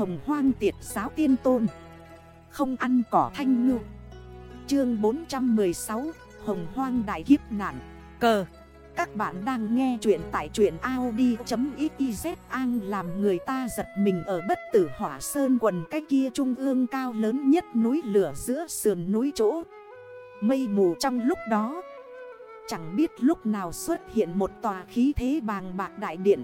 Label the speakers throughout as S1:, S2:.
S1: Hồng hoang tiệt giáo tiên tôn. Không ăn cỏ thanh ngư. Chương 416 Hồng hoang đại kiếp nạn. Cờ. Các bạn đang nghe chuyện tại truyện Audi.xyz An làm người ta giật mình ở bất tử hỏa sơn quần cái kia trung ương cao lớn nhất núi lửa giữa sườn núi chỗ. Mây mù trong lúc đó. Chẳng biết lúc nào xuất hiện một tòa khí thế bàng bạc đại điện.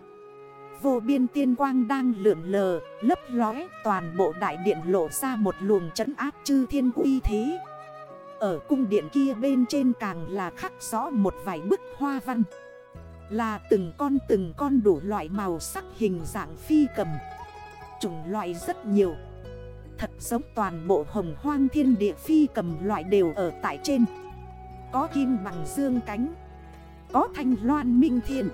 S1: Vô biên tiên quang đang lượn lờ, lấp lóe toàn bộ đại điện lộ ra một luồng trấn áp chư thiên uy thế. Ở cung điện kia bên trên càng là khắc rõ một vài bức hoa văn. Là từng con từng con đủ loại màu sắc hình dạng phi cầm. Chủng loại rất nhiều. Thật giống toàn bộ hồng hoang thiên địa phi cầm loại đều ở tại trên. Có kim bằng dương cánh. Có thanh loan minh thiên.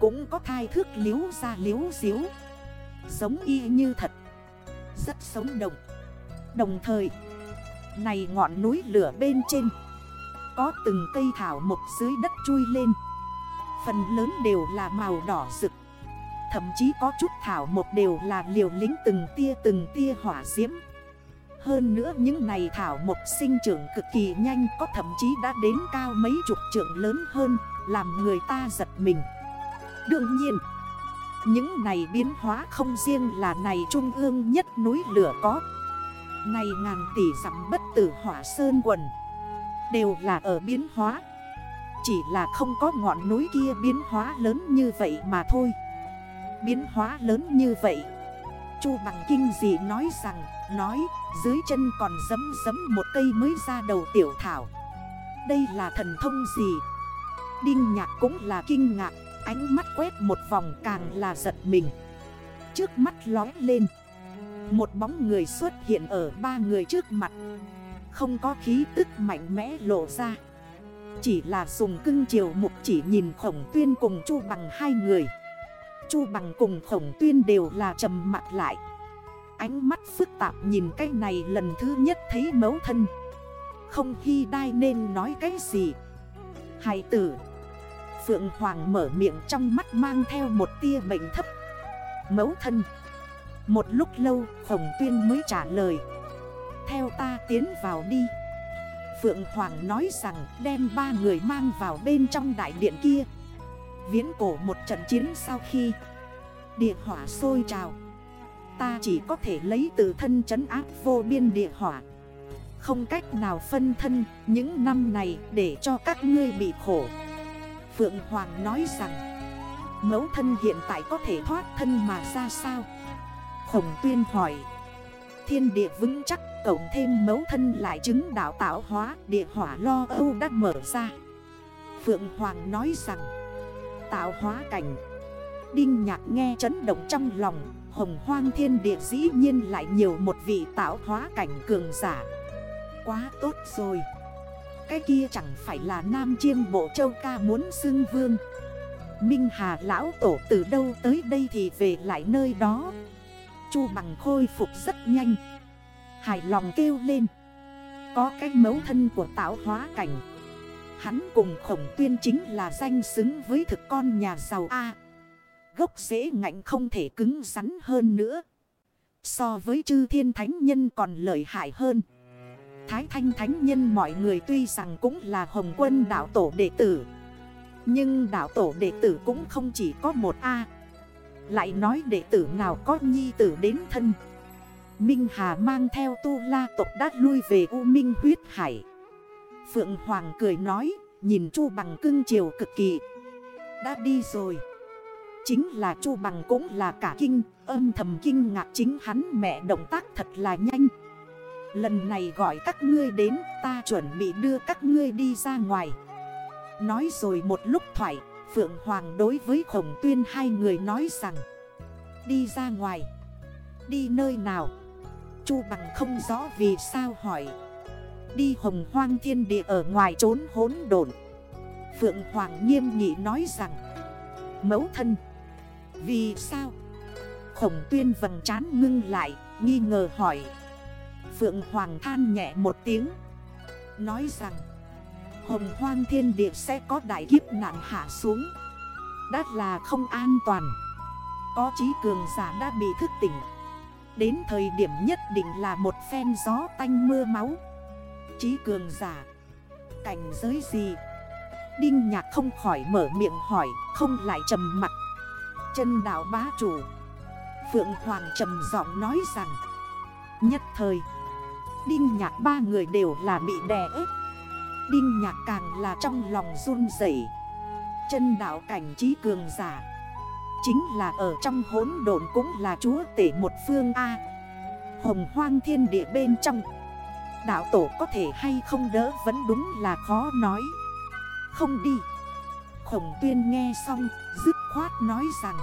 S1: Cũng có thai thước liếu ra liếu diếu. Giống y như thật. Rất sống động. Đồng thời, Này ngọn núi lửa bên trên, Có từng cây thảo mộc dưới đất chui lên. Phần lớn đều là màu đỏ rực. Thậm chí có chút thảo mộc đều là liều lính từng tia từng tia hỏa diễm. Hơn nữa những này thảo mộc sinh trưởng cực kỳ nhanh, Có thậm chí đã đến cao mấy chục trượng lớn hơn, Làm người ta giật mình. Đương nhiên, Những này biến hóa không riêng là này trung ương nhất núi lửa có. Này ngàn tỷ dặm bất tử hỏa sơn quần, Đều là ở biến hóa. Chỉ là không có ngọn núi kia biến hóa lớn như vậy mà thôi. Biến hóa lớn như vậy, Chu bằng kinh gì nói rằng, Nói, dưới chân còn giấm giấm một cây mới ra đầu tiểu thảo. Đây là thần thông gì? Đinh nhạc cũng là kinh ngạc. Ánh mắt quét một vòng càng là giật mình. Trước mắt lói lên. Một bóng người xuất hiện ở ba người trước mặt. Không có khí tức mạnh mẽ lộ ra. Chỉ là dùng cưng chiều mục chỉ nhìn khổng tuyên cùng chu bằng hai người. Chu bằng cùng khổng tuyên đều là trầm mặt lại. Ánh mắt phức tạp nhìn cái này lần thứ nhất thấy mấu thân. Không khi đai nên nói cái gì. Hải tử Phượng Hoàng mở miệng trong mắt mang theo một tia bệnh thấp. Mẫu thân, Một lúc lâu Khổng Tuyên mới trả lời. Theo ta tiến vào đi. Phượng Hoàng nói rằng đem ba người mang vào bên trong đại điện kia. Viễn cổ một trận chiến sau khi Địa hỏa sôi trào, Ta chỉ có thể lấy từ thân trấn áp vô biên địa hỏa. Không cách nào phân thân, những năm này để cho các ngươi bị khổ. Phượng Hoàng nói rằng, Mẫu thân hiện tại có thể thoát thân mà ra sao? Khổng tuyên hỏi. Thiên địa vững chắc, Cộng thêm mẫu thân lại chứng đạo tạo hóa, Địa hỏa lo âu đã mở ra. Phượng Hoàng nói rằng, Tạo hóa cảnh. Đinh nhạc nghe chấn động trong lòng, Hồng hoang thiên địa dĩ nhiên lại nhiều một vị tạo hóa cảnh cường giả. Quá tốt rồi cái kia chẳng phải là Nam Chiêm Bộ Châu Ca muốn xưng vương. Minh Hà Lão Tổ từ đâu tới đây thì về lại nơi đó. Chu bằng khôi phục rất nhanh. Hài lòng kêu lên. Có cái mấu thân của tạo hóa cảnh. Hắn cùng khổng tuyên chính là danh xứng với thực con nhà giàu A. Gốc dễ ngạnh không thể cứng rắn hơn nữa. So với chư thiên thánh nhân còn lợi hại hơn. Thái Thanh Thánh Nhân mọi người tuy rằng cũng là Hồng Quân đạo tổ đệ tử. Nhưng đạo tổ đệ tử cũng không chỉ có một A. Lại nói đệ tử nào có nhi tử đến thân? Minh Hà mang theo tu la tộc đát lui về U Minh huyết hải. Phượng Hoàng cười nói, Nhìn Chu Bằng cưng chiều cực kỳ. Đã đi rồi. Chính là Chu Bằng cũng là cả kinh, Âm thầm kinh ngạc chính hắn mẹ động tác thật là nhanh. Lần này gọi các ngươi đến, ta chuẩn bị đưa các ngươi đi ra ngoài. Nói rồi một lúc thoại, Phượng Hoàng đối với khổng tuyên hai người nói rằng, Đi ra ngoài. Đi nơi nào? Chu bằng không rõ vì sao hỏi. Đi hồng hoang thiên địa ở ngoài trốn hốn đồn Phượng Hoàng nghiêm nghị nói rằng, Mẫu thân, Vì sao? Khổng tuyên vầng trán ngưng lại, Nghi ngờ hỏi. Phượng Hoàng than nhẹ một tiếng. Nói rằng, Hồng hoang thiên địa sẽ có đại kiếp nạn hạ xuống. Đã là không an toàn. Có trí cường giả đã bị thức tỉnh. Đến thời điểm nhất định là một phen gió tanh mưa máu. Chí cường giả, Cảnh giới gì? Đinh nhạc không khỏi mở miệng hỏi, Không lại trầm mặt. Chân đảo bá chủ. Phượng Hoàng trầm giọng nói rằng, Nhất thời Đinh nhạc ba người đều là bị đè ếp Đinh nhạc càng là trong lòng run rẩy. Chân đảo cảnh trí cường giả. Chính là ở trong hốn đồn cũng là chúa tể một phương A. Hồng hoang thiên địa bên trong. Đạo tổ có thể hay không đỡ vẫn đúng là khó nói. Không đi. Khổng tuyên nghe xong, dứt khoát nói rằng,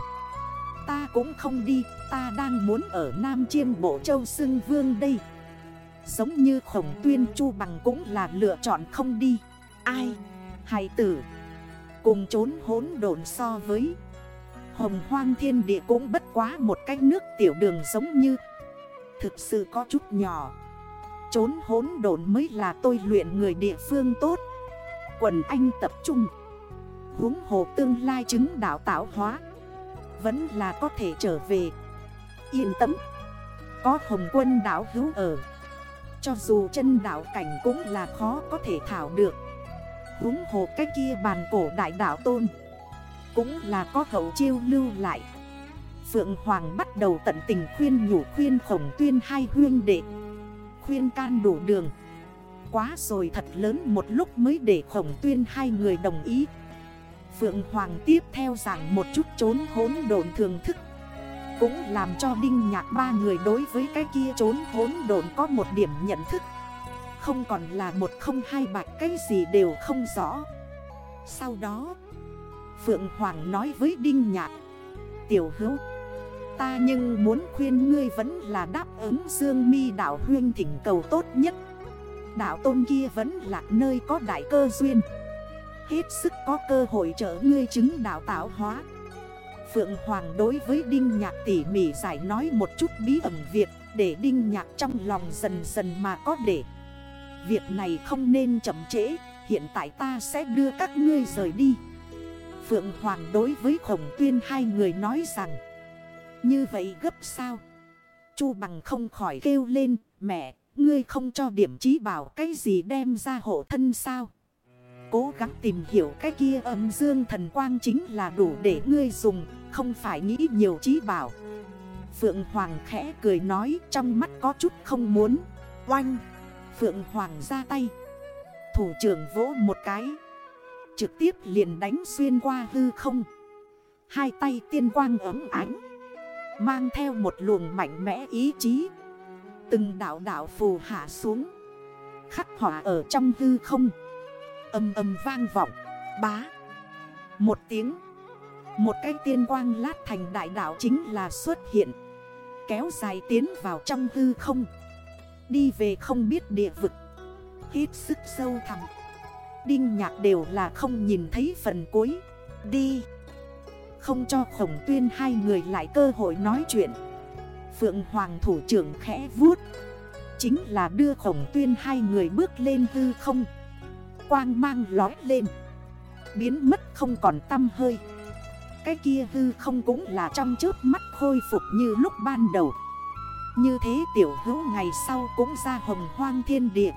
S1: Ta cũng không đi, Ta đang muốn ở Nam Chiêm Bộ Châu Sưng Vương đây. Giống như khổng tuyên chu bằng cũng là lựa chọn không đi. Ai? hài tử. Cùng trốn hốn đồn so với. Hồng hoang thiên địa cũng bất quá một cái nước tiểu đường giống như. Thực sự có chút nhỏ. Trốn hốn đồn mới là tôi luyện người địa phương tốt. Quần anh tập trung. Húng hồ tương lai chứng đảo tạo hóa. Vẫn là có thể trở về. Yên tâm. Có hồng quân đảo hữu ở. Cho dù chân đảo cảnh cũng là khó có thể thảo được. Húng hồ cái kia bàn cổ đại đảo tôn Cũng là có hậu chiêu lưu lại. Phượng Hoàng bắt đầu tận tình khuyên nhủ khuyên khổng tuyên hai huyên đệ. Khuyên can đủ đường. Quá rồi thật lớn một lúc mới để khổng tuyên hai người đồng ý. Phượng Hoàng tiếp theo giảng một chút trốn hốn đồn thường thức. Cũng làm cho Đinh Nhạc ba người đối với cái kia trốn hốn đồn có một điểm nhận thức. Không còn là một không hai bạch cái gì đều không rõ. Sau đó, Phượng Hoàng nói với Đinh Nhạc, Tiểu hữu, Ta nhưng muốn khuyên ngươi vẫn là đáp ứng Dương mi đảo huyên thỉnh cầu tốt nhất. Đảo tôn kia vẫn là nơi có đại cơ duyên. Hết sức có cơ hội trợ ngươi chứng đảo tạo hóa. Phượng Hoàng đối với Đinh Nhạc tỉ mỉ giải nói một chút bí ẩn việc Để Đinh Nhạc trong lòng dần dần mà có để. Việc này không nên chậm trễ Hiện tại ta sẽ đưa các ngươi rời đi. Phượng Hoàng đối với Khổng Tuyên hai người nói rằng Như vậy gấp sao? Chu bằng không khỏi kêu lên Mẹ, ngươi không cho điểm trí bảo cái gì đem ra hộ thân sao? Cố gắng tìm hiểu cái kia âm dương thần quang chính là đủ để ngươi dùng, Không phải nghĩ nhiều trí bảo. Phượng Hoàng khẽ cười nói, trong mắt có chút không muốn. Oanh! Phượng Hoàng ra tay. Thủ trưởng vỗ một cái. Trực tiếp liền đánh xuyên qua hư không. Hai tay tiên quang ấm ánh. Mang theo một luồng mạnh mẽ ý chí. Từng đảo đảo phù hạ xuống. Khắc họa ở trong hư không. Âm âm vang vọng, Bá. Một tiếng, Một cái tiên quang lát thành đại đảo chính là xuất hiện, Kéo dài tiến vào trong hư không. Đi về không biết địa vực, Hít sức sâu thẳm. Đinh nhạc đều là không nhìn thấy phần cuối. Đi. Không cho khổng tuyên hai người lại cơ hội nói chuyện. Phượng Hoàng thủ trưởng khẽ vuốt. Chính là đưa khổng tuyên hai người bước lên hư không. Quang mang lói lên. Biến mất không còn tâm hơi. Cái kia hư không cũng là trong trước mắt khôi phục như lúc ban đầu. Như thế tiểu hữu ngày sau cũng ra hồng hoang thiên địa.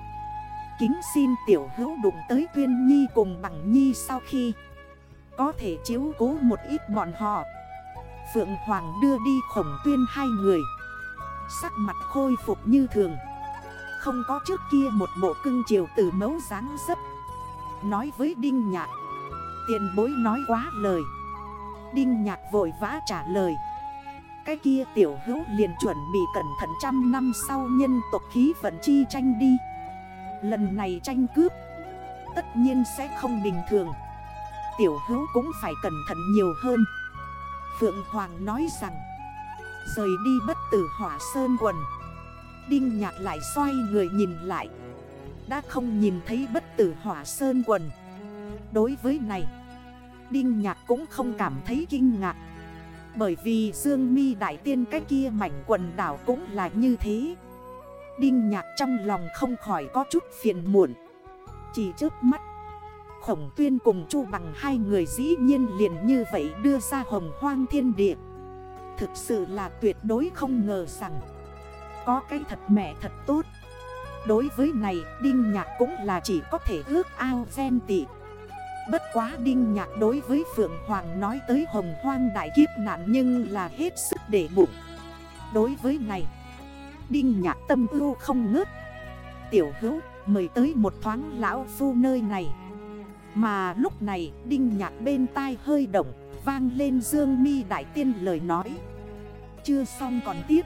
S1: Kính xin tiểu hữu đụng tới tuyên nhi cùng bằng nhi sau khi Có thể chiếu cố một ít bọn họ. Phượng Hoàng đưa đi khổng tuyên hai người. Sắc mặt khôi phục như thường. Không có trước kia một bộ cưng chiều từ mấu dáng dấp. Nói với Đinh Nhạc. Tiền bối nói quá lời. Đinh Nhạc vội vã trả lời. Cái kia tiểu hữu liền chuẩn bị cẩn thận trăm năm sau nhân tộc khí vận chi tranh đi. Lần này tranh cướp, Tất nhiên sẽ không bình thường. Tiểu hữu cũng phải cẩn thận nhiều hơn. Phượng Hoàng nói rằng, Rời đi bất tử hỏa sơn quần. Đinh nhạc lại xoay người nhìn lại. Đã không nhìn thấy bất tử hỏa sơn quần. Đối với này, Đinh nhạc cũng không cảm thấy kinh ngạc. Bởi vì Dương mi Đại Tiên cái kia mảnh quần đảo cũng là như thế. Đinh nhạc trong lòng không khỏi có chút phiền muộn. Chỉ trước mắt, Khổng tuyên cùng chu bằng hai người dĩ nhiên liền như vậy đưa ra hồng hoang thiên địa. Thực sự là tuyệt đối không ngờ rằng, Có cái thật mẹ thật tốt. Đối với này, Đinh Nhạc cũng là chỉ có thể ước ao ghen tị. Bất quá Đinh Nhạc đối với Phượng Hoàng nói tới hồng hoang đại kiếp nạn nhưng là hết sức để bụng. Đối với này, Đinh Nhạc tâm ưu không ngớt. Tiểu hữu, mời tới một thoáng lão phu nơi này. Mà lúc này, Đinh Nhạc bên tai hơi động, Vang lên Dương mi Đại Tiên lời nói. Chưa xong còn tiếp.